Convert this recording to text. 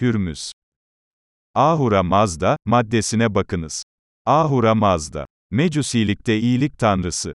Hürmüz. Ahura Mazda, maddesine bakınız. Ahura Mazda. Mecusilikte iyilik tanrısı.